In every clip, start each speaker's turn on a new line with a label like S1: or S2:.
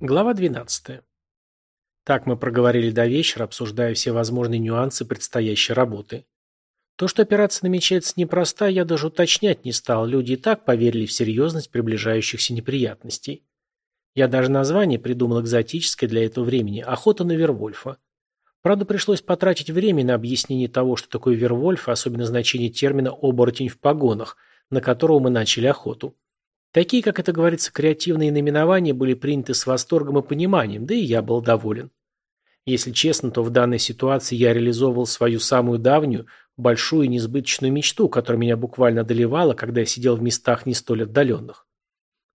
S1: Глава 12. Так мы проговорили до вечера, обсуждая все возможные нюансы предстоящей работы. То, что операция намечается непростая, я даже уточнять не стал, люди и так поверили в серьезность приближающихся неприятностей. Я даже название придумал экзотическое для этого времени – «Охота на Вервольфа». Правда, пришлось потратить время на объяснение того, что такое Вервольф, особенно значение термина «оборотень в погонах», на которого мы начали охоту. Такие, как это говорится, креативные наименования были приняты с восторгом и пониманием, да и я был доволен. Если честно, то в данной ситуации я реализовывал свою самую давнюю, большую и несбыточную мечту, которая меня буквально одолевала, когда я сидел в местах не столь отдаленных.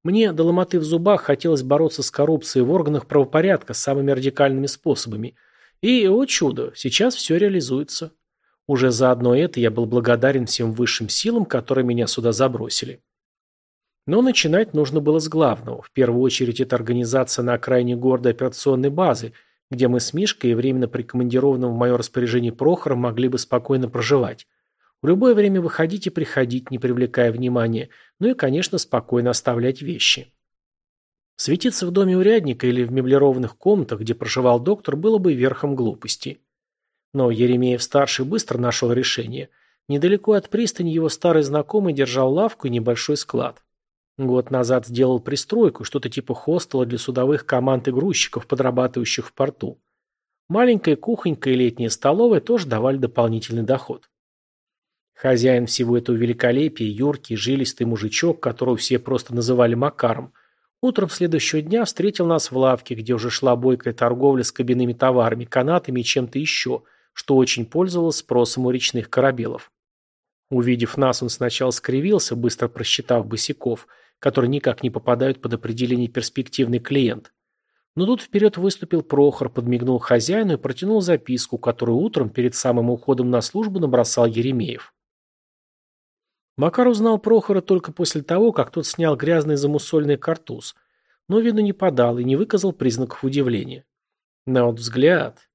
S1: Мне, до ломоты в зубах, хотелось бороться с коррупцией в органах правопорядка самыми радикальными способами. И, о чудо, сейчас все реализуется. Уже заодно это я был благодарен всем высшим силам, которые меня сюда забросили. Но начинать нужно было с главного. В первую очередь это организация на окраине города операционной базы, где мы с Мишкой и временно прикомандированным в мое распоряжение Прохором могли бы спокойно проживать. В любое время выходить и приходить, не привлекая внимания, ну и, конечно, спокойно оставлять вещи. Светиться в доме урядника или в меблированных комнатах, где проживал доктор, было бы верхом глупости. Но Еремеев-старший быстро нашел решение. Недалеко от пристани его старый знакомый держал лавку и небольшой склад. Год назад сделал пристройку, что-то типа хостела для судовых команд и грузчиков, подрабатывающих в порту. Маленькая кухонька и летняя столовая тоже давали дополнительный доход. Хозяин всего этого великолепия, юркий, жилистый мужичок, которого все просто называли Макаром, утром следующего дня встретил нас в лавке, где уже шла бойкая торговля с кабинными товарами, канатами и чем-то еще, что очень пользовалось спросом у речных корабелов. Увидев нас, он сначала скривился, быстро просчитав босиков – которые никак не попадают под определение перспективный клиент. Но тут вперед выступил Прохор, подмигнул хозяину и протянул записку, которую утром перед самым уходом на службу набросал Еремеев. Макар узнал Прохора только после того, как тот снял грязный замусольный картуз, но виду не подал и не выказал признаков удивления. На вот взгляд,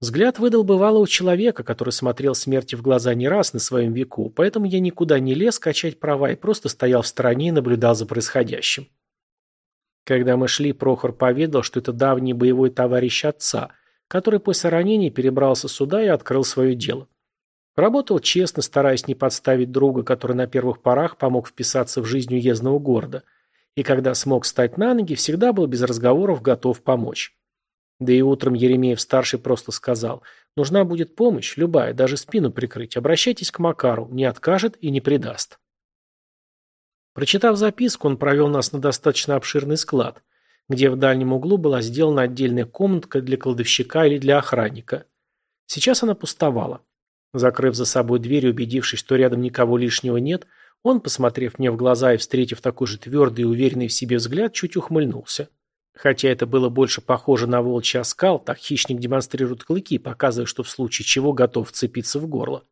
S1: Взгляд выдал бывалого человека, который смотрел смерти в глаза не раз на своем веку, поэтому я никуда не лез качать права и просто стоял в стороне и наблюдал за происходящим. Когда мы шли, Прохор поведал, что это давний боевой товарищ отца, который после ранения перебрался сюда и открыл свое дело. Работал честно, стараясь не подставить друга, который на первых порах помог вписаться в жизнь уездного города, и когда смог встать на ноги, всегда был без разговоров готов помочь. Да и утром Еремеев-старший просто сказал, нужна будет помощь, любая, даже спину прикрыть, обращайтесь к Макару, не откажет и не предаст. Прочитав записку, он провел нас на достаточно обширный склад, где в дальнем углу была сделана отдельная комнатка для кладовщика или для охранника. Сейчас она пустовала. Закрыв за собой дверь и убедившись, что рядом никого лишнего нет, он, посмотрев мне в глаза и встретив такой же твердый и уверенный в себе взгляд, чуть ухмыльнулся. Хотя это было больше похоже на волчий оскал, так хищник демонстрирует клыки, показывая, что в случае чего готов вцепиться в горло.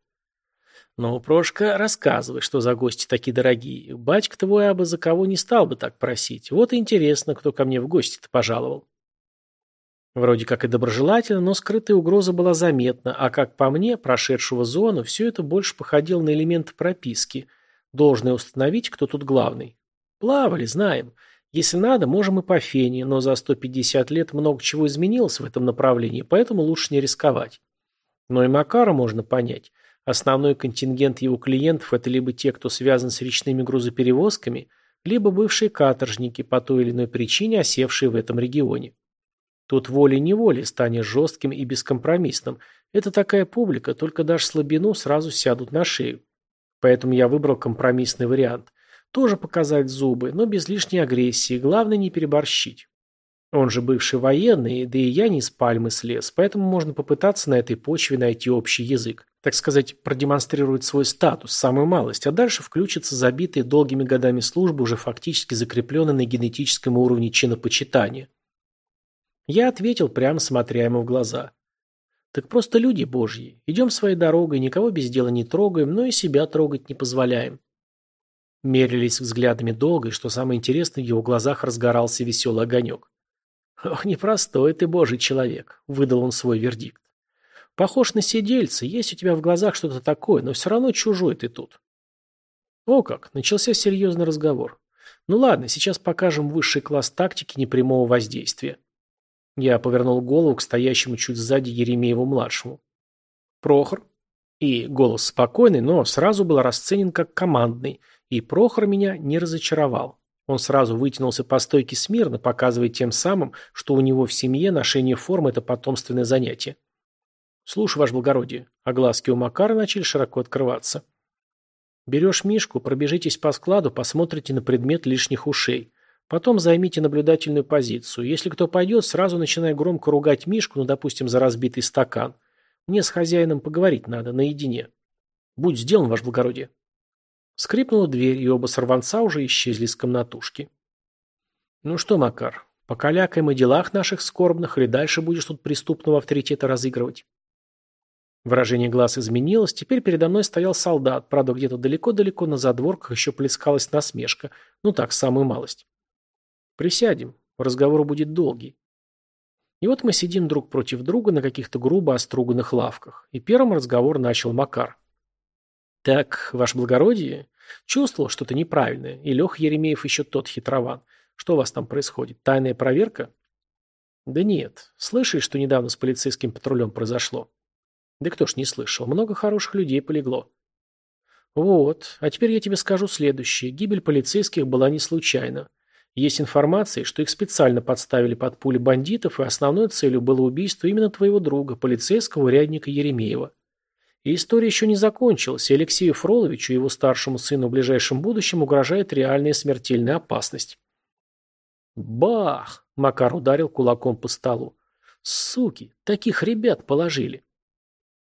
S1: «Ну, Прошка, рассказывай, что за гости такие дорогие. Батька твой абы за кого не стал бы так просить. Вот и интересно, кто ко мне в гости-то пожаловал». Вроде как и доброжелательно, но скрытая угроза была заметна, а как по мне, прошедшего зону, все это больше походило на элементы прописки. Должное установить, кто тут главный. Плавали, знаем. Если надо, можем и по фене, но за 150 лет много чего изменилось в этом направлении, поэтому лучше не рисковать. Но и Макара можно понять. Основной контингент его клиентов – это либо те, кто связан с речными грузоперевозками, либо бывшие каторжники, по той или иной причине осевшие в этом регионе. Тут волей-неволей станешь жестким и бескомпромиссным. Это такая публика, только дашь слабину, сразу сядут на шею. Поэтому я выбрал компромиссный вариант. Тоже показать зубы, но без лишней агрессии, главное не переборщить. Он же бывший военный, да и я не с пальмы слез, поэтому можно попытаться на этой почве найти общий язык. Так сказать, продемонстрировать свой статус, самую малость, а дальше включится забитые долгими годами службы, уже фактически закрепленный на генетическом уровне чинопочитания. Я ответил, прямо смотря ему в глаза. Так просто люди божьи. Идем своей дорогой, никого без дела не трогаем, но и себя трогать не позволяем. Мерились взглядами долго, и, что самое интересное, в его глазах разгорался веселый огонек. «Ох, непростой ты, божий человек», — выдал он свой вердикт. «Похож на сидельца, есть у тебя в глазах что-то такое, но все равно чужой ты тут». О как, начался серьезный разговор. Ну ладно, сейчас покажем высший класс тактики непрямого воздействия. Я повернул голову к стоящему чуть сзади Еремееву-младшему. Прохор. И голос спокойный, но сразу был расценен как командный, и Прохор меня не разочаровал. Он сразу вытянулся по стойке смирно, показывая тем самым, что у него в семье ношение формы – это потомственное занятие. «Слушай, ваше благородие», а глазки у Макара начали широко открываться. «Берешь Мишку, пробежитесь по складу, посмотрите на предмет лишних ушей. Потом займите наблюдательную позицию. Если кто пойдет, сразу начинай громко ругать Мишку, ну, допустим, за разбитый стакан. Мне с хозяином поговорить надо, наедине. Будь сделан, ваше благородие». Скрипнула дверь, и оба сорванца уже исчезли с комнатушки. «Ну что, Макар, покалякаем о делах наших скорбных, или дальше будешь тут преступного авторитета разыгрывать?» Выражение глаз изменилось, теперь передо мной стоял солдат, правда, где-то далеко-далеко на задворках еще плескалась насмешка, ну так, самую малость. «Присядем, разговор будет долгий». И вот мы сидим друг против друга на каких-то грубо оструганных лавках, и первым разговор начал Макар. «Так, ваше благородие, чувствовал что-то неправильное, и Лех Еремеев еще тот хитрован. Что у вас там происходит? Тайная проверка?» «Да нет. Слышали, что недавно с полицейским патрулем произошло?» «Да кто ж не слышал. Много хороших людей полегло». «Вот. А теперь я тебе скажу следующее. Гибель полицейских была не случайна. Есть информация, что их специально подставили под пули бандитов, и основной целью было убийство именно твоего друга, полицейского урядника Еремеева. И история еще не закончилась, и Алексею Фроловичу и его старшему сыну в ближайшем будущем угрожает реальная смертельная опасность. Бах! Макар ударил кулаком по столу. Суки, таких ребят положили.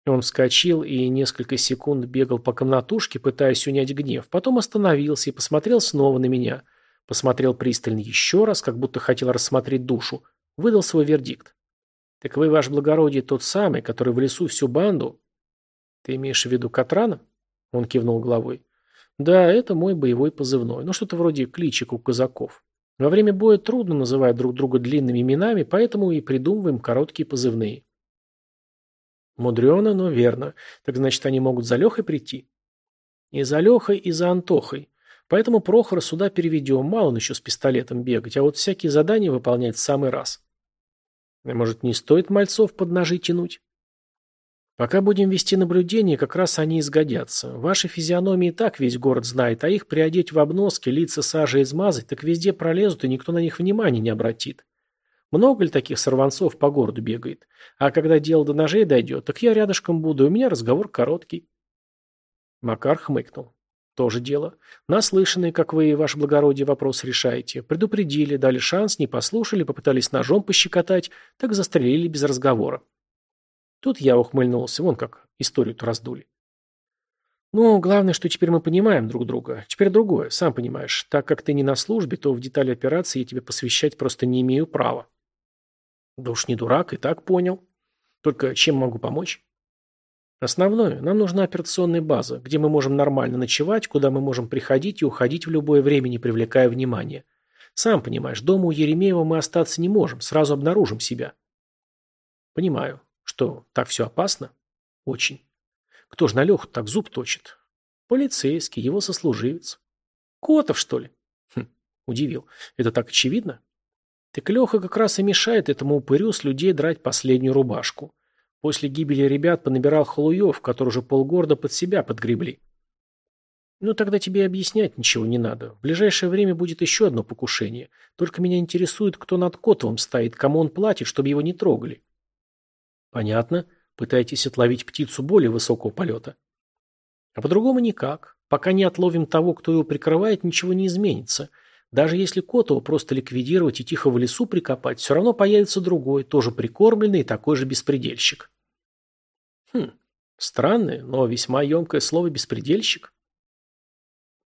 S1: Он вскочил и несколько секунд бегал по комнатушке, пытаясь унять гнев, потом остановился и посмотрел снова на меня. Посмотрел пристально еще раз, как будто хотел рассмотреть душу. Выдал свой вердикт. «Так вы, ваше благородие, тот самый, который в лесу всю банду...» «Ты имеешь в виду Катрана?» Он кивнул головой. «Да, это мой боевой позывной. Ну, что-то вроде кличек у казаков. Во время боя трудно называть друг друга длинными именами, поэтому и придумываем короткие позывные». «Мудрено, но верно. Так значит, они могут за Лехой прийти?» «И за Лехой, и за Антохой. Поэтому Прохора сюда переведем. Мало он еще с пистолетом бегать, а вот всякие задания выполнять в самый раз». «Может, не стоит мальцов под ножи тянуть?» Пока будем вести наблюдение, как раз они изгодятся. Ваши физиономии и так весь город знает, а их приодеть в обноски, лица сажей измазать, так везде пролезут, и никто на них внимания не обратит. Много ли таких сорванцов по городу бегает? А когда дело до ножей дойдет, так я рядышком буду, и у меня разговор короткий. Макар хмыкнул. Тоже дело. Наслышанные, как вы, ваше благородие, вопрос решаете. Предупредили, дали шанс, не послушали, попытались ножом пощекотать, так застрелили без разговора. Тут я ухмыльнулся, вон как историю-то раздули. Ну, главное, что теперь мы понимаем друг друга. Теперь другое, сам понимаешь. Так как ты не на службе, то в детали операции я тебе посвящать просто не имею права. Да уж не дурак, и так понял. Только чем могу помочь? Основное, нам нужна операционная база, где мы можем нормально ночевать, куда мы можем приходить и уходить в любое время, не привлекая внимания. Сам понимаешь, дома у Еремеева мы остаться не можем, сразу обнаружим себя. Понимаю. Что, так все опасно? Очень. Кто ж на Леху так зуб точит? Полицейский, его сослуживец. Котов, что ли? Хм, удивил. Это так очевидно? Так Леха как раз и мешает этому упырю с людей драть последнюю рубашку. После гибели ребят понабирал халуев, которые уже полгорода под себя подгребли. Ну, тогда тебе объяснять ничего не надо. В ближайшее время будет еще одно покушение. Только меня интересует, кто над Котовым стоит, кому он платит, чтобы его не трогали. Понятно. Пытаетесь отловить птицу более высокого полета. А по-другому никак. Пока не отловим того, кто его прикрывает, ничего не изменится. Даже если Котова просто ликвидировать и тихо в лесу прикопать, все равно появится другой, тоже прикормленный и такой же беспредельщик. Хм, странное, но весьма емкое слово «беспредельщик».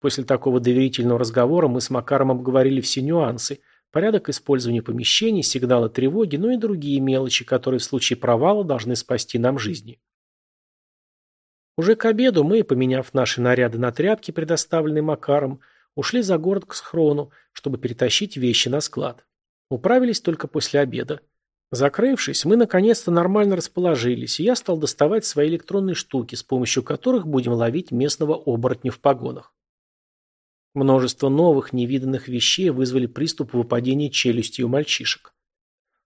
S1: После такого доверительного разговора мы с Макаром обговорили все нюансы – порядок использования помещений, сигналы тревоги, ну и другие мелочи, которые в случае провала должны спасти нам жизни. Уже к обеду мы, поменяв наши наряды на тряпки, предоставленные Макаром, ушли за город к схрону, чтобы перетащить вещи на склад. Управились только после обеда. Закрывшись, мы наконец-то нормально расположились, и я стал доставать свои электронные штуки, с помощью которых будем ловить местного оборотня в погонах. Множество новых, невиданных вещей вызвали приступ выпадения челюсти у мальчишек.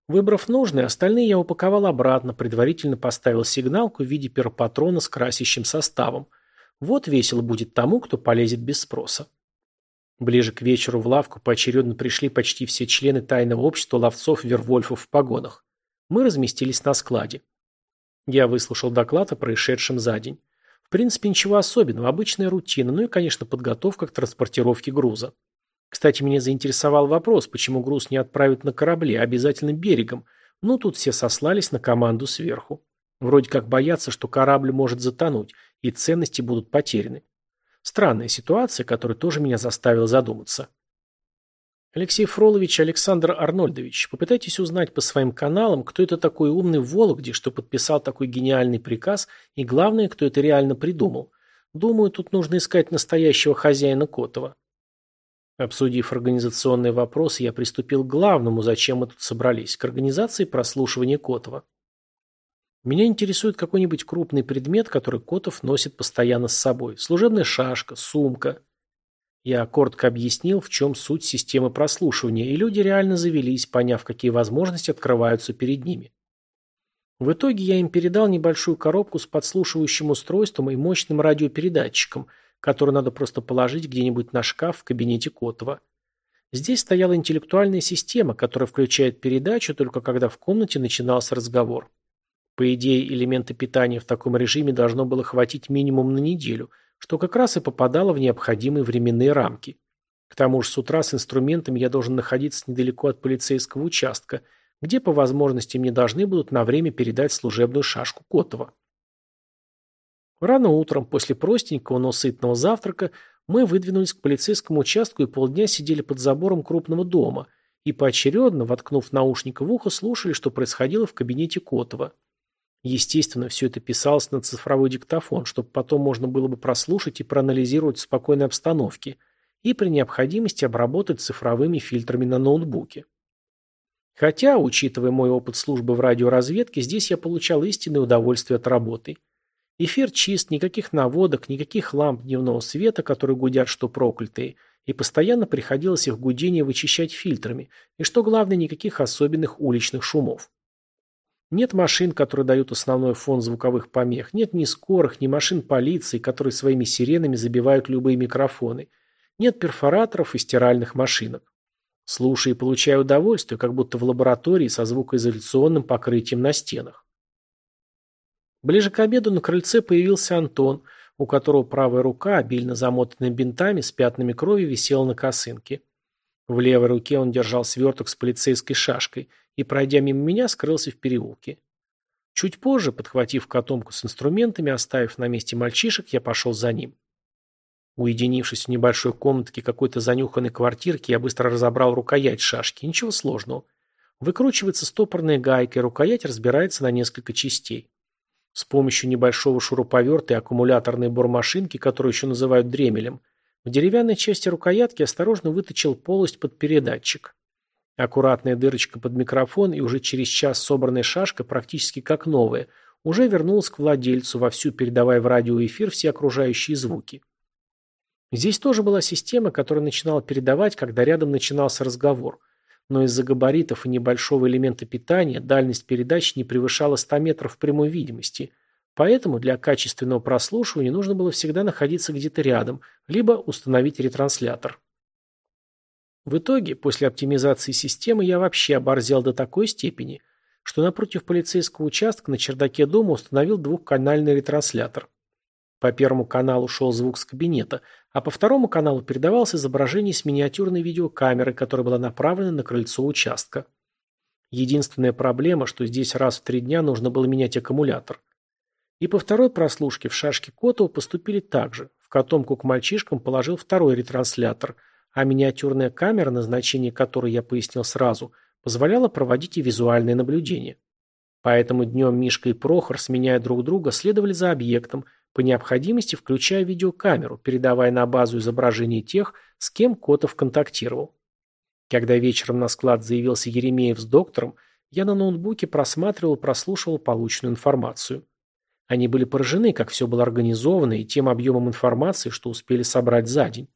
S1: Выбрав нужные, остальные я упаковал обратно, предварительно поставил сигналку в виде перпатрона с красящим составом. Вот весело будет тому, кто полезет без спроса. Ближе к вечеру в лавку поочередно пришли почти все члены тайного общества ловцов-вервольфов в погонах. Мы разместились на складе. Я выслушал доклад о происшедшем за день. В принципе, ничего особенного, обычная рутина, ну и, конечно, подготовка к транспортировке груза. Кстати, меня заинтересовал вопрос, почему груз не отправят на корабле, а обязательно берегом. Ну, тут все сослались на команду сверху. Вроде как боятся, что корабль может затонуть, и ценности будут потеряны. Странная ситуация, которая тоже меня заставила задуматься. Алексей Фролович Александр Арнольдович, попытайтесь узнать по своим каналам, кто это такой умный в Вологде, что подписал такой гениальный приказ, и главное, кто это реально придумал. Думаю, тут нужно искать настоящего хозяина Котова. Обсудив организационные вопросы, я приступил к главному, зачем мы тут собрались, к организации прослушивания Котова. Меня интересует какой-нибудь крупный предмет, который Котов носит постоянно с собой. Служебная шашка, сумка. Я коротко объяснил, в чем суть системы прослушивания, и люди реально завелись, поняв, какие возможности открываются перед ними. В итоге я им передал небольшую коробку с подслушивающим устройством и мощным радиопередатчиком, который надо просто положить где-нибудь на шкаф в кабинете Котова. Здесь стояла интеллектуальная система, которая включает передачу только когда в комнате начинался разговор. По идее, элементы питания в таком режиме должно было хватить минимум на неделю – что как раз и попадало в необходимые временные рамки. К тому же с утра с инструментами я должен находиться недалеко от полицейского участка, где по возможности мне должны будут на время передать служебную шашку Котова. Рано утром, после простенького, но сытного завтрака, мы выдвинулись к полицейскому участку и полдня сидели под забором крупного дома и поочередно, воткнув наушник в ухо, слушали, что происходило в кабинете Котова. Естественно, все это писалось на цифровой диктофон, чтобы потом можно было бы прослушать и проанализировать в спокойной обстановке и при необходимости обработать цифровыми фильтрами на ноутбуке. Хотя, учитывая мой опыт службы в радиоразведке, здесь я получал истинное удовольствие от работы. Эфир чист, никаких наводок, никаких ламп дневного света, которые гудят, что проклятые, и постоянно приходилось их гудение вычищать фильтрами, и, что главное, никаких особенных уличных шумов. Нет машин, которые дают основной фон звуковых помех. Нет ни скорых, ни машин полиции, которые своими сиренами забивают любые микрофоны. Нет перфораторов и стиральных машинок. Слушай и получай удовольствие, как будто в лаборатории со звукоизоляционным покрытием на стенах. Ближе к обеду на крыльце появился Антон, у которого правая рука, обильно замотанная бинтами, с пятнами крови, висела на косынке. В левой руке он держал сверток с полицейской шашкой – и, пройдя мимо меня, скрылся в переулке. Чуть позже, подхватив котомку с инструментами, оставив на месте мальчишек, я пошел за ним. Уединившись в небольшой комнатке какой-то занюханной квартирки, я быстро разобрал рукоять шашки. Ничего сложного. Выкручивается стопорная гайка, и рукоять разбирается на несколько частей. С помощью небольшого шуруповерта и аккумуляторной бормашинки, которую еще называют дремелем, в деревянной части рукоятки осторожно выточил полость под передатчик. Аккуратная дырочка под микрофон и уже через час собранная шашка, практически как новая, уже вернулась к владельцу, вовсю передавая в радиоэфир все окружающие звуки. Здесь тоже была система, которая начинала передавать, когда рядом начинался разговор. Но из-за габаритов и небольшого элемента питания дальность передач не превышала 100 метров в прямой видимости. Поэтому для качественного прослушивания нужно было всегда находиться где-то рядом, либо установить ретранслятор. В итоге, после оптимизации системы, я вообще оборзел до такой степени, что напротив полицейского участка на чердаке дома установил двухканальный ретранслятор. По первому каналу шел звук с кабинета, а по второму каналу передавалось изображение с миниатюрной видеокамеры, которая была направлена на крыльцо участка. Единственная проблема, что здесь раз в три дня нужно было менять аккумулятор. И по второй прослушке в шашке Котова поступили так же. В котомку к мальчишкам положил второй ретранслятор – а миниатюрная камера, назначение которой я пояснил сразу, позволяла проводить и визуальное наблюдение. Поэтому днем Мишка и Прохор, сменяя друг друга, следовали за объектом, по необходимости включая видеокамеру, передавая на базу изображение тех, с кем Котов контактировал. Когда вечером на склад заявился Еремеев с доктором, я на ноутбуке просматривал и прослушивал полученную информацию. Они были поражены, как все было организовано, и тем объемом информации, что успели собрать за день.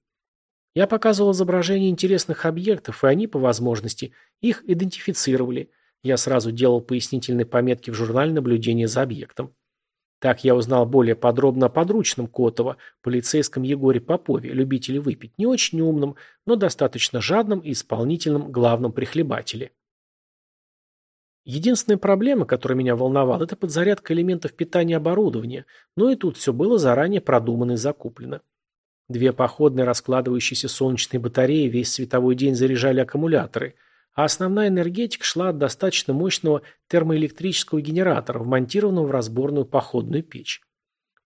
S1: Я показывал изображения интересных объектов, и они, по возможности, их идентифицировали. Я сразу делал пояснительные пометки в журнале наблюдения за объектом. Так я узнал более подробно о подручном Котова, полицейском Егоре Попове, любителе выпить, не очень умном, но достаточно жадном и исполнительном главном прихлебателе. Единственная проблема, которая меня волновала, это подзарядка элементов питания оборудования, но и тут все было заранее продумано и закуплено. Две походные раскладывающиеся солнечные батареи весь световой день заряжали аккумуляторы, а основная энергетика шла от достаточно мощного термоэлектрического генератора, вмонтированного в разборную походную печь.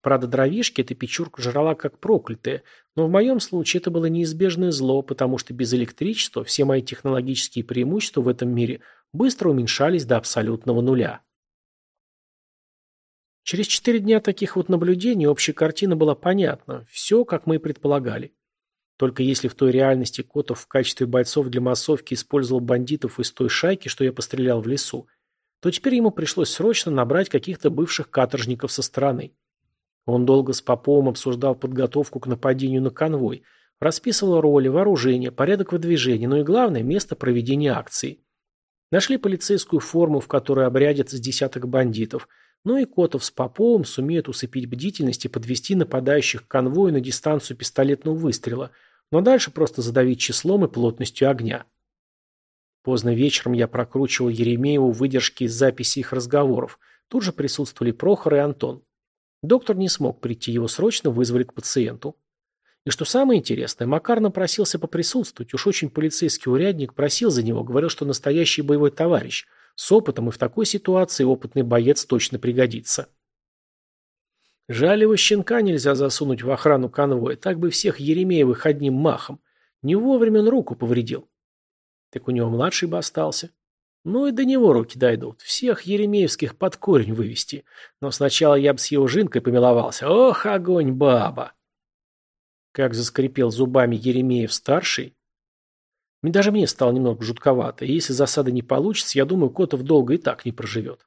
S1: Правда, дровишки эта печурка жрала как проклятая, но в моем случае это было неизбежное зло, потому что без электричества все мои технологические преимущества в этом мире быстро уменьшались до абсолютного нуля. Через четыре дня таких вот наблюдений общая картина была понятна, все, как мы и предполагали. Только если в той реальности Котов в качестве бойцов для массовки использовал бандитов из той шайки, что я пострелял в лесу, то теперь ему пришлось срочно набрать каких-то бывших каторжников со стороны. Он долго с Поповым обсуждал подготовку к нападению на конвой, расписывал роли, вооружение, порядок выдвижения, но и главное – место проведения акции. Нашли полицейскую форму, в которой обрядятся с десяток бандитов, но и Котов с Поповым сумеют усыпить бдительность и подвести нападающих к конвою на дистанцию пистолетного выстрела – но дальше просто задавить числом и плотностью огня. Поздно вечером я прокручивал Еремееву выдержки из записи их разговоров. Тут же присутствовали Прохор и Антон. Доктор не смог прийти, его срочно вызвали к пациенту. И что самое интересное, Макар напросился поприсутствовать, уж очень полицейский урядник просил за него, говорил, что настоящий боевой товарищ, с опытом и в такой ситуации опытный боец точно пригодится. Жаль его щенка нельзя засунуть в охрану конвоя, так бы всех Еремеевых одним махом. Не вовремя он руку повредил. Так у него младший бы остался. Ну и до него руки дойдут. Всех Еремеевских под корень вывести. Но сначала я бы с его жинкой помиловался. Ох, огонь, баба! Как заскрипел зубами Еремеев-старший. Даже мне стало немного жутковато. И если засада не получится, я думаю, Котов долго и так не проживет.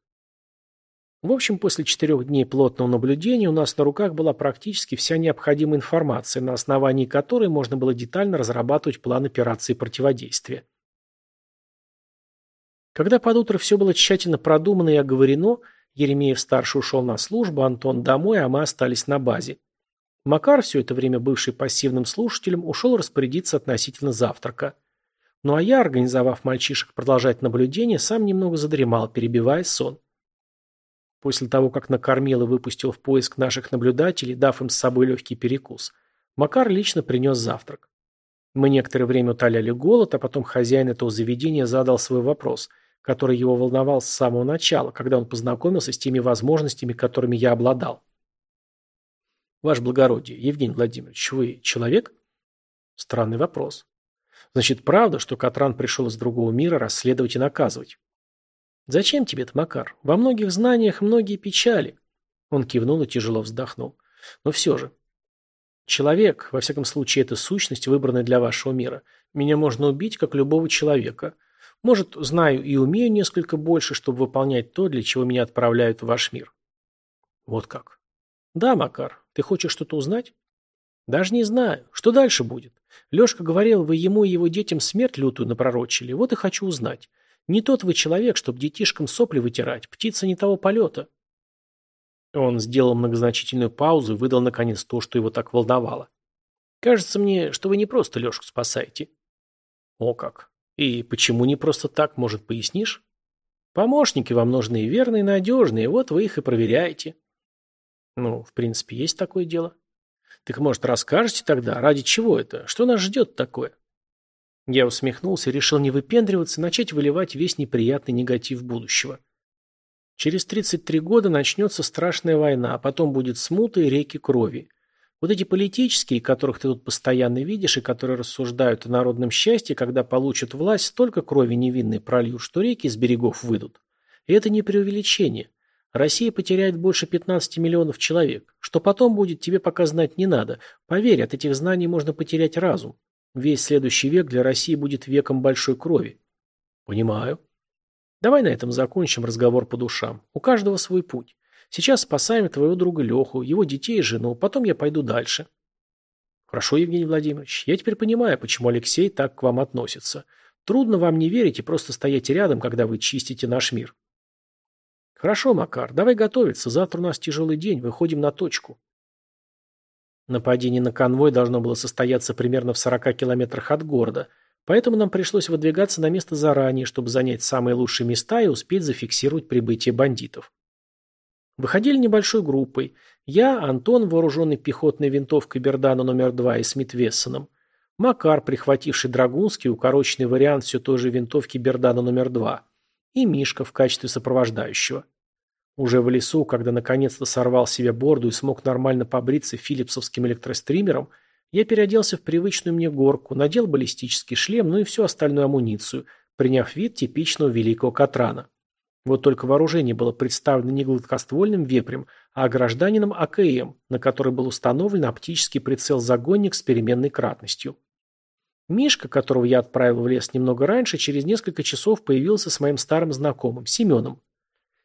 S1: В общем, после четырех дней плотного наблюдения у нас на руках была практически вся необходимая информация, на основании которой можно было детально разрабатывать план операции противодействия. Когда под утро все было тщательно продумано и оговорено, Еремеев-старший ушел на службу, Антон домой, а мы остались на базе. Макар, все это время бывший пассивным слушателем, ушел распорядиться относительно завтрака. Ну а я, организовав мальчишек продолжать наблюдение, сам немного задремал, перебивая сон. После того, как накормил и выпустил в поиск наших наблюдателей, дав им с собой легкий перекус, Макар лично принес завтрак. Мы некоторое время утоляли голод, а потом хозяин этого заведения задал свой вопрос, который его волновал с самого начала, когда он познакомился с теми возможностями, которыми я обладал. Ваше благородие, Евгений Владимирович, вы человек? Странный вопрос. Значит, правда, что Катран пришел из другого мира расследовать и наказывать? «Зачем тебе это, Макар? Во многих знаниях многие печали». Он кивнул и тяжело вздохнул. «Но все же. Человек, во всяком случае, это сущность, выбранная для вашего мира. Меня можно убить, как любого человека. Может, знаю и умею несколько больше, чтобы выполнять то, для чего меня отправляют в ваш мир». «Вот как?» «Да, Макар. Ты хочешь что-то узнать?» «Даже не знаю. Что дальше будет? Лешка говорил, вы ему и его детям смерть лютую напророчили. Вот и хочу узнать. Не тот вы человек, чтобы детишкам сопли вытирать. Птица не того полета. Он сделал многозначительную паузу и выдал наконец то, что его так волновало. Кажется мне, что вы не просто Лешку спасаете. О как. И почему не просто так, может, пояснишь? Помощники вам нужны верные и надежные, вот вы их и проверяете. Ну, в принципе, есть такое дело. Так, может, расскажете тогда, ради чего это? Что нас ждет такое? Я усмехнулся и решил не выпендриваться, начать выливать весь неприятный негатив будущего. Через 33 года начнется страшная война, а потом будет смута и реки крови. Вот эти политические, которых ты тут постоянно видишь и которые рассуждают о народном счастье, когда получат власть, столько крови невинной прольют, что реки с берегов выйдут. И это не преувеличение. Россия потеряет больше 15 миллионов человек. Что потом будет, тебе пока знать не надо. Поверь, от этих знаний можно потерять разум. Весь следующий век для России будет веком большой крови. Понимаю. Давай на этом закончим разговор по душам. У каждого свой путь. Сейчас спасаем твоего друга Леху, его детей и жену, потом я пойду дальше. Хорошо, Евгений Владимирович, я теперь понимаю, почему Алексей так к вам относится. Трудно вам не верить и просто стоять рядом, когда вы чистите наш мир. Хорошо, Макар, давай готовиться. Завтра у нас тяжелый день, выходим на точку. Нападение на конвой должно было состояться примерно в 40 километрах от города, поэтому нам пришлось выдвигаться на место заранее, чтобы занять самые лучшие места и успеть зафиксировать прибытие бандитов. Выходили небольшой группой. Я, Антон, вооруженный пехотной винтовкой Бердана номер 2 и Смит Вессоном. Макар, прихвативший драгунский, укороченный вариант все той же винтовки Бердана номер 2. И Мишка в качестве сопровождающего. Уже в лесу, когда наконец-то сорвал себе борду и смог нормально побриться филипсовским электростримером, я переоделся в привычную мне горку, надел баллистический шлем, ну и всю остальную амуницию, приняв вид типичного великого Катрана. Вот только вооружение было представлено не гладкоствольным вепрем, а гражданином АКМ, на который был установлен оптический прицел-загонник с переменной кратностью. Мишка, которого я отправил в лес немного раньше, через несколько часов появился с моим старым знакомым, Семеном.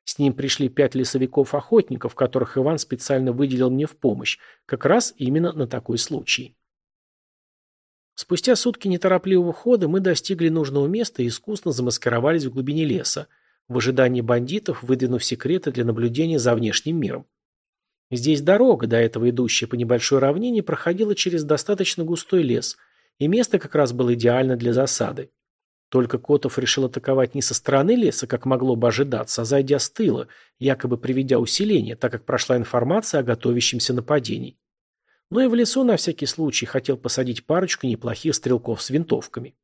S1: С ним пришли пять лесовиков-охотников, которых Иван специально выделил мне в помощь, как раз именно на такой случай. Спустя сутки неторопливого хода мы достигли нужного места и искусно замаскировались в глубине леса, в ожидании бандитов, выдвинув секреты для наблюдения за внешним миром. Здесь дорога, до этого идущая по небольшой равнине, проходила через достаточно густой лес, и место как раз было идеально для засады. Только Котов решил атаковать не со стороны леса, как могло бы ожидаться, а зайдя с тыла, якобы приведя усиление, так как прошла информация о готовящемся нападении. Но и в лесу на всякий случай хотел посадить парочку неплохих стрелков с винтовками.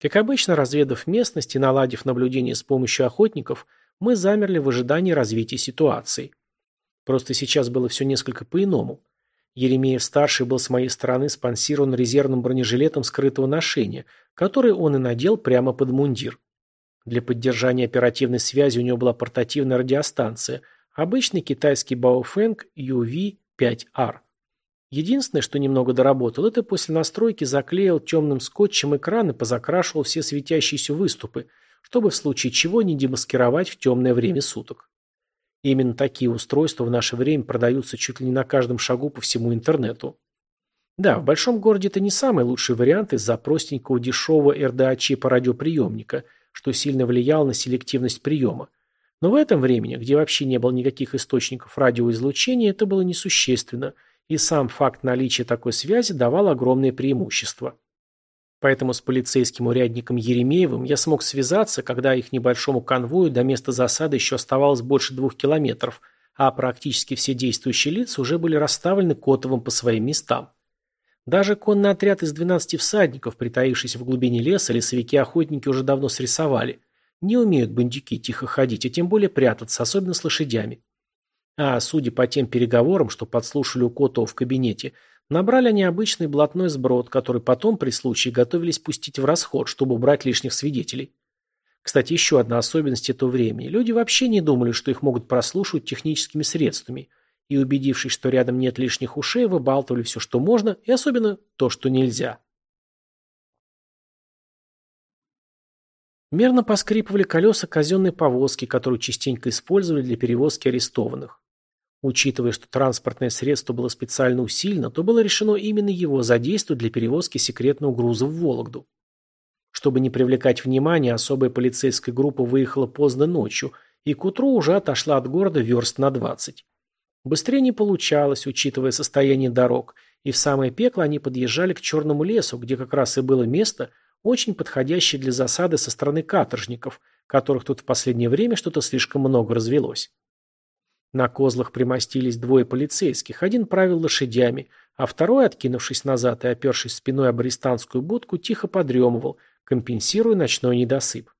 S1: Как обычно, разведав местность и наладив наблюдение с помощью охотников, мы замерли в ожидании развития ситуации. Просто сейчас было все несколько по-иному. Еремеев-старший был с моей стороны спонсирован резервным бронежилетом скрытого ношения, который он и надел прямо под мундир. Для поддержания оперативной связи у него была портативная радиостанция, обычный китайский Baofeng UV-5R. Единственное, что немного доработал, это после настройки заклеил темным скотчем экран и позакрашивал все светящиеся выступы, чтобы в случае чего не демаскировать в темное время суток. Именно такие устройства в наше время продаются чуть ли не на каждом шагу по всему интернету. Да, в большом городе это не самый лучший вариант из-за простенького дешевого RDA-чипа радиоприемника, что сильно влиял на селективность приема. Но в этом времени, где вообще не было никаких источников радиоизлучения, это было несущественно – и сам факт наличия такой связи давал огромное преимущество. Поэтому с полицейским урядником Еремеевым я смог связаться, когда их небольшому конвою до места засады еще оставалось больше двух километров, а практически все действующие лица уже были расставлены Котовым по своим местам. Даже конный отряд из 12 всадников, притаившийся в глубине леса, лесовики-охотники уже давно срисовали. Не умеют бандюки тихо ходить, а тем более прятаться, особенно с лошадями. А, судя по тем переговорам, что подслушали у Котова в кабинете, набрали они обычный блатной сброд, который потом при случае готовились пустить в расход, чтобы убрать лишних свидетелей. Кстати, еще одна особенность этого времени. Люди вообще не думали, что их могут прослушивать техническими средствами, и, убедившись, что рядом нет лишних ушей, выбалтывали все, что можно, и особенно то, что нельзя. Мерно поскрипывали колеса казенной повозки, которую частенько использовали для перевозки арестованных. Учитывая, что транспортное средство было специально усилено, то было решено именно его задействовать для перевозки секретного груза в Вологду. Чтобы не привлекать внимания, особая полицейская группа выехала поздно ночью и к утру уже отошла от города верст на 20. Быстрее не получалось, учитывая состояние дорог, и в самое пекло они подъезжали к Черному лесу, где как раз и было место, очень подходящее для засады со стороны каторжников, которых тут в последнее время что-то слишком много развелось. На козлах примостились двое полицейских, один правил лошадями, а второй, откинувшись назад и опершись спиной об арестантскую будку, тихо подремывал, компенсируя ночной недосып.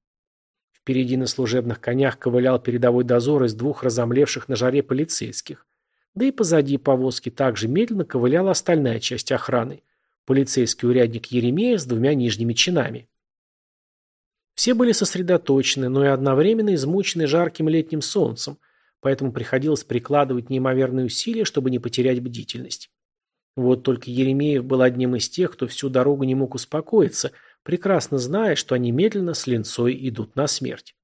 S1: Впереди на служебных конях ковылял передовой дозор из двух разомлевших на жаре полицейских. Да и позади повозки также медленно ковыляла остальная часть охраны. Полицейский урядник Еремея с двумя нижними чинами. Все были сосредоточены, но и одновременно измучены жарким летним солнцем, поэтому приходилось прикладывать неимоверные усилия, чтобы не потерять бдительность. Вот только Еремеев был одним из тех, кто всю дорогу не мог успокоиться, прекрасно зная, что они медленно с линцой идут на смерть.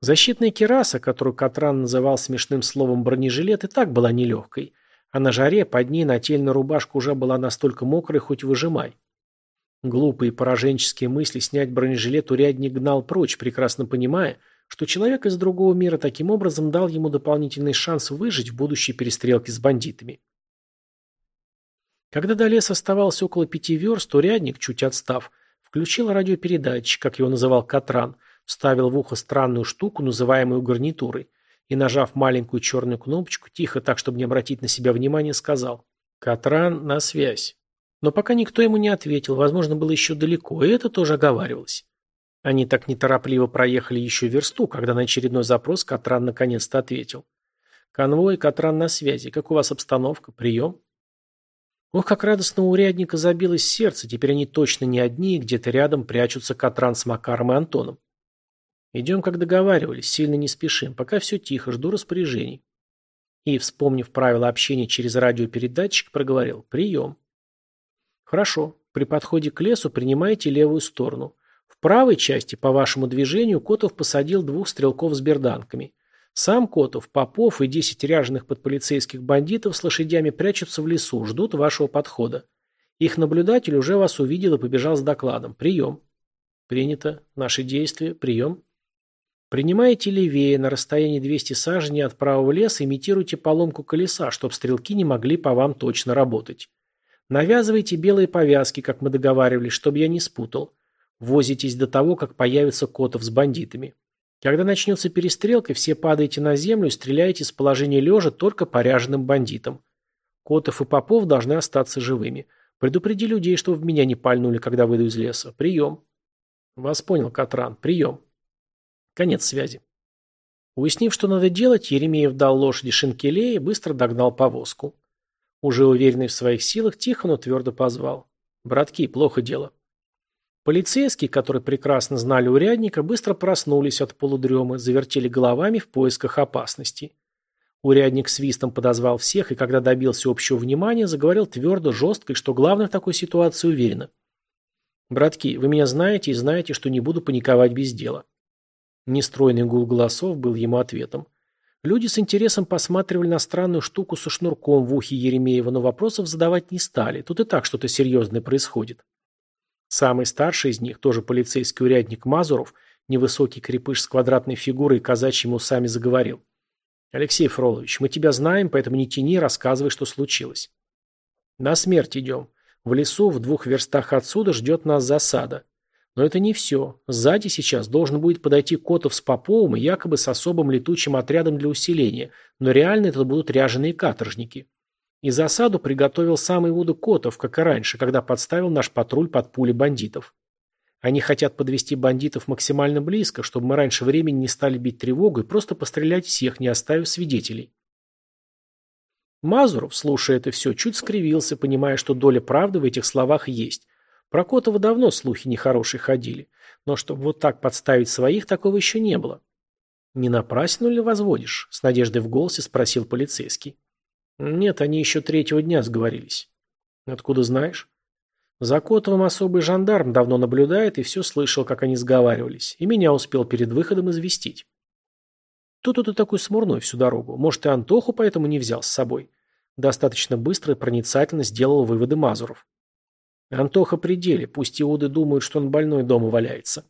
S1: Защитная кераса, которую Катран называл смешным словом бронежилет, и так была нелегкой, А на жаре под ней нательная рубашка уже была настолько мокрой, хоть выжимай. Глупые пораженческие мысли снять бронежилет урядник гнал прочь, прекрасно понимая, что человек из другого мира таким образом дал ему дополнительный шанс выжить в будущей перестрелке с бандитами. Когда до леса оставалось около пяти верст, урядник, чуть отстав, включил радиопередатчик, как его называл Катран, вставил в ухо странную штуку, называемую гарнитурой, и, нажав маленькую черную кнопочку, тихо, так, чтобы не обратить на себя внимания, сказал «Катран, на связь». Но пока никто ему не ответил, возможно, было еще далеко, и это тоже оговаривалось. Они так неторопливо проехали еще версту, когда на очередной запрос Катран наконец-то ответил. «Конвой, Катран на связи. Как у вас обстановка? Прием?» Ох, как радостно у урядника забилось сердце, теперь они точно не одни, и где-то рядом прячутся Катран с Макаром и Антоном. «Идем, как договаривались, сильно не спешим, пока все тихо, жду распоряжений». И, вспомнив правила общения через радиопередатчик, проговорил «Прием». «Хорошо. При подходе к лесу принимайте левую сторону. Правой части, по вашему движению, Котов посадил двух стрелков с берданками. Сам Котов, Попов и десять ряженых подполицейских бандитов с лошадями прячутся в лесу, ждут вашего подхода. Их наблюдатель уже вас увидел и побежал с докладом. Прием. Принято. Наши действия. Прием. Принимаете левее, на расстоянии 200 саженей от правого леса, имитируйте поломку колеса, чтобы стрелки не могли по вам точно работать. Навязывайте белые повязки, как мы договаривались, чтобы я не спутал. Возитесь до того, как появится Котов с бандитами. Когда начнется перестрелка, все падаете на землю и стреляете с положения лежа только поряженным бандитам. Котов и Попов должны остаться живыми. Предупреди людей, что в меня не пальнули, когда выйду из леса. Прием. Вас понял, Катран. Прием. Конец связи. Уяснив, что надо делать, Еремеев дал лошади шинкеле и быстро догнал повозку. Уже уверенный в своих силах, тихо, но твердо позвал. «Братки, плохо дело». Полицейские, которые прекрасно знали урядника, быстро проснулись от полудремы, завертели головами в поисках опасности. Урядник свистом подозвал всех и, когда добился общего внимания, заговорил твердо, жестко и, что главное в такой ситуации, уверенно. «Братки, вы меня знаете и знаете, что не буду паниковать без дела». Нестройный гул голосов был ему ответом. Люди с интересом посматривали на странную штуку со шнурком в ухе Еремеева, но вопросов задавать не стали. Тут и так что-то серьезное происходит. Самый старший из них, тоже полицейский урядник Мазуров, невысокий крепыш с квадратной фигурой и казачьими усами заговорил. «Алексей Фролович, мы тебя знаем, поэтому не тяни, рассказывай, что случилось». «На смерть идем. В лесу в двух верстах отсюда ждет нас засада. Но это не все. Сзади сейчас должен будет подойти Котов с Поповым и якобы с особым летучим отрядом для усиления, но реально это будут ряженые каторжники. И засаду приготовил сам Иуда Котов, как и раньше, когда подставил наш патруль под пули бандитов. Они хотят подвести бандитов максимально близко, чтобы мы раньше времени не стали бить тревогу и просто пострелять всех, не оставив свидетелей. Мазуров, слушая это все, чуть скривился, понимая, что доля правды в этих словах есть. Про Котова давно слухи нехорошие ходили, но чтобы вот так подставить своих, такого еще не было. «Не напрасно ли возводишь?» – с надеждой в голосе спросил полицейский. Нет, они еще третьего дня сговорились. Откуда знаешь? За Котовым особый жандарм давно наблюдает и все слышал, как они сговаривались, и меня успел перед выходом известить. Тут ты такой смурной всю дорогу. Может, и Антоху поэтому не взял с собой. Достаточно быстро и проницательно сделал выводы Мазуров. Антоха при деле, пусть Иуды думают, что он больной дома валяется.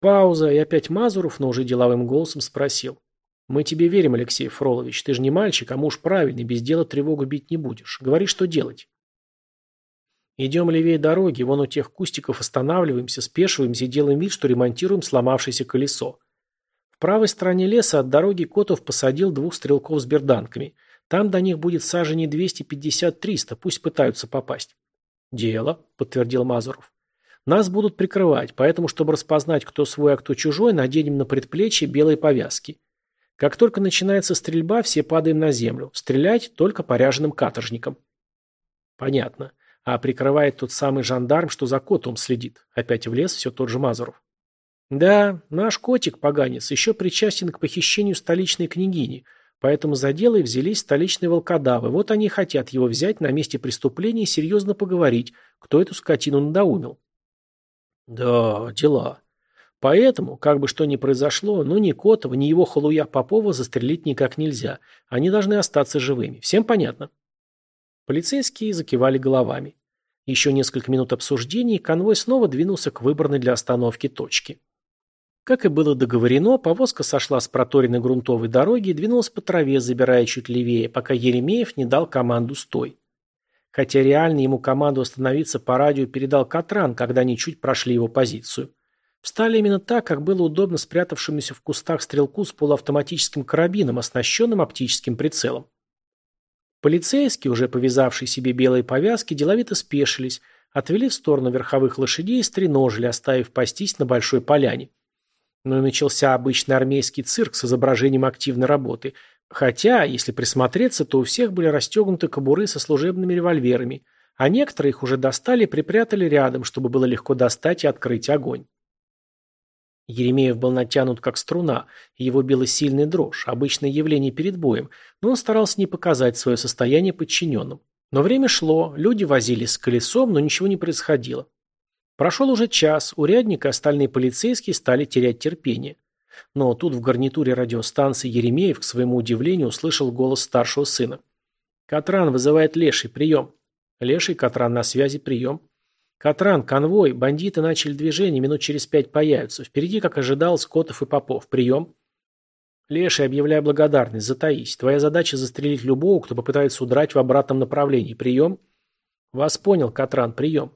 S1: Пауза, и опять Мазуров, но уже деловым голосом спросил. «Мы тебе верим, Алексей Фролович. Ты же не мальчик, а муж правильный, без дела тревогу бить не будешь. Говори, что делать». «Идем левее дороги, вон у тех кустиков останавливаемся, спешиваемся и делаем вид, что ремонтируем сломавшееся колесо. В правой стороне леса от дороги Котов посадил двух стрелков с берданками. Там до них будет саженей 250-300, пусть пытаются попасть». «Дело», — подтвердил Мазуров. «Нас будут прикрывать, поэтому, чтобы распознать, кто свой, а кто чужой, наденем на предплечье белые повязки. Как только начинается стрельба, все падаем на землю. Стрелять только по ряженым каторжникам. Понятно. А прикрывает тот самый жандарм, что за котом следит. Опять в лес все тот же Мазуров. Да, наш котик, поганец, еще причастен к похищению столичной княгини, поэтому за дело и взялись столичные волкодавы. Вот они хотят его взять на месте преступления и серьезно поговорить, кто эту скотину надоумил. Да, дела. Поэтому, как бы что ни произошло, ну ни Котова, ни его халуя Попова застрелить никак нельзя. Они должны остаться живыми. Всем понятно? Полицейские закивали головами. Еще несколько минут обсуждений, конвой снова двинулся к выбранной для остановки точке. Как и было договорено, повозка сошла с проторенной грунтовой дороги и двинулась по траве, забирая чуть левее, пока Еремеев не дал команду «стой». Хотя реально ему команду остановиться по радио передал Катран, когда они чуть прошли его позицию. Встали именно так, как было удобно спрятавшемуся в кустах стрелку с полуавтоматическим карабином, оснащенным оптическим прицелом. Полицейские, уже повязавшие себе белые повязки, деловито спешились, отвели в сторону верховых лошадей и стреножили, оставив пастись на большой поляне. Но начался обычный армейский цирк с изображением активной работы. Хотя, если присмотреться, то у всех были расстегнуты кобуры со служебными револьверами, а некоторые их уже достали и припрятали рядом, чтобы было легко достать и открыть огонь. Еремеев был натянут как струна, его била сильная дрожь, обычное явление перед боем, но он старался не показать свое состояние подчиненным. Но время шло, люди возились с колесом, но ничего не происходило. Прошел уже час, урядник и остальные полицейские стали терять терпение. Но тут в гарнитуре радиостанции Еремеев, к своему удивлению, услышал голос старшего сына. «Катран вызывает Леший, прием». «Леший, Катран на связи, прием». «Катран, конвой, бандиты начали движение, минут через пять появятся. Впереди, как ожидал, Скотов и Попов. Прием». «Леший, объявляю благодарность, затаись. Твоя задача застрелить любого, кто попытается удрать в обратном направлении. Прием?» «Вас понял, Катран, прием».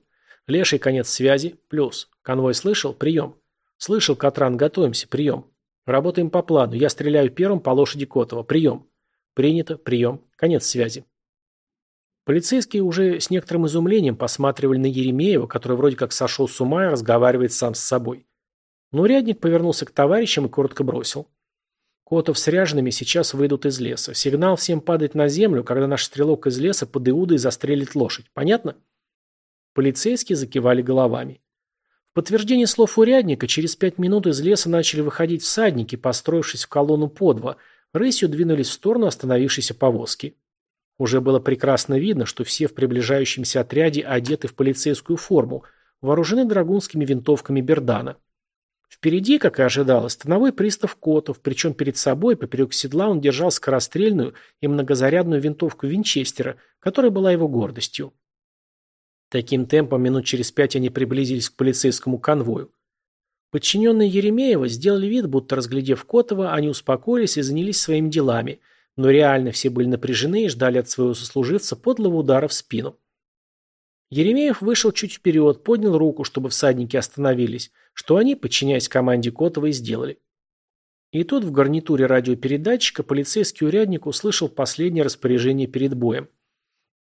S1: «Леший, конец связи. Плюс. Конвой слышал? Прием». «Слышал, Катран, готовимся. Прием». «Работаем по плану. Я стреляю первым по лошади Котова. Прием». «Принято. Прием. Конец связи». Полицейские уже с некоторым изумлением посматривали на Еремеева, который вроде как сошел с ума и разговаривает сам с собой. Но урядник повернулся к товарищам и коротко бросил. Котов с ряжеными сейчас выйдут из леса. Сигнал всем падать на землю, когда наш стрелок из леса под Иудой застрелит лошадь. Понятно? Полицейские закивали головами. В подтверждение слов урядника, через пять минут из леса начали выходить всадники, построившись в колонну по два, рысью двинулись в сторону остановившейся повозки. Уже было прекрасно видно, что все в приближающемся отряде одеты в полицейскую форму, вооружены драгунскими винтовками Бердана. Впереди, как и ожидалось, становой пристав Котов, причем перед собой, поперек седла, он держал скорострельную и многозарядную винтовку Винчестера, которая была его гордостью. Таким темпом минут через пять они приблизились к полицейскому конвою. Подчиненные Еремеева сделали вид, будто разглядев Котова, они успокоились и занялись своими делами – но реально все были напряжены и ждали от своего сослуживца подлого удара в спину. Еремеев вышел чуть вперед, поднял руку, чтобы всадники остановились, что они, подчиняясь команде Котова, и сделали. И тут в гарнитуре радиопередатчика полицейский урядник услышал последнее распоряжение перед боем.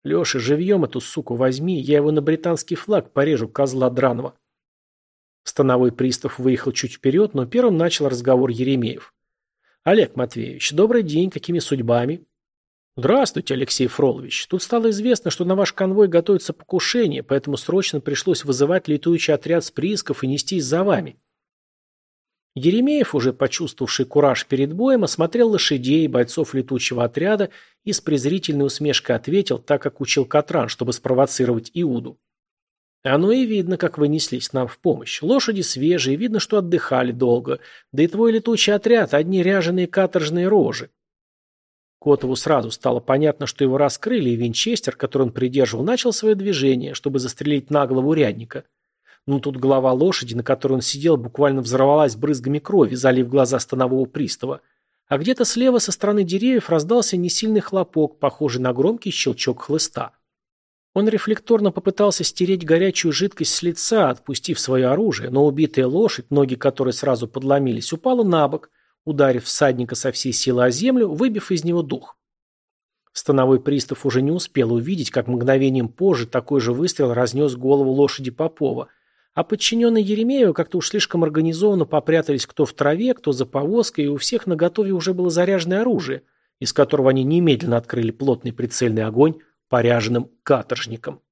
S1: «Леша, живьем эту суку возьми, я его на британский флаг порежу, козла драного». Становой пристав выехал чуть вперед, но первым начал разговор Еремеев. Олег Матвеевич, добрый день, какими судьбами? Здравствуйте, Алексей Фролович. Тут стало известно, что на ваш конвой готовится покушение, поэтому срочно пришлось вызывать летующий отряд с приисков и нестись за вами. Еремеев, уже почувствовавший кураж перед боем, осмотрел лошадей, бойцов летучего отряда и с презрительной усмешкой ответил, так как учил Катран, чтобы спровоцировать Иуду. Оно и видно, как вы неслись нам в помощь. Лошади свежие, видно, что отдыхали долго. Да и твой летучий отряд – одни ряженые каторжные рожи. Котову сразу стало понятно, что его раскрыли, и винчестер, который он придерживал, начал свое движение, чтобы застрелить наглого урядника. Но тут голова лошади, на которой он сидел, буквально взорвалась брызгами крови, залив глаза станового пристава. А где-то слева со стороны деревьев раздался несильный хлопок, похожий на громкий щелчок хлыста. Он рефлекторно попытался стереть горячую жидкость с лица, отпустив свое оружие, но убитая лошадь, ноги которой сразу подломились, упала на бок, ударив всадника со всей силы о землю, выбив из него дух. Становой пристав уже не успел увидеть, как мгновением позже такой же выстрел разнес голову лошади Попова, а подчиненные Еремеева как-то уж слишком организованно попрятались кто в траве, кто за повозкой, и у всех наготове уже было заряженное оружие, из которого они немедленно открыли плотный прицельный огонь поряженным каторжником.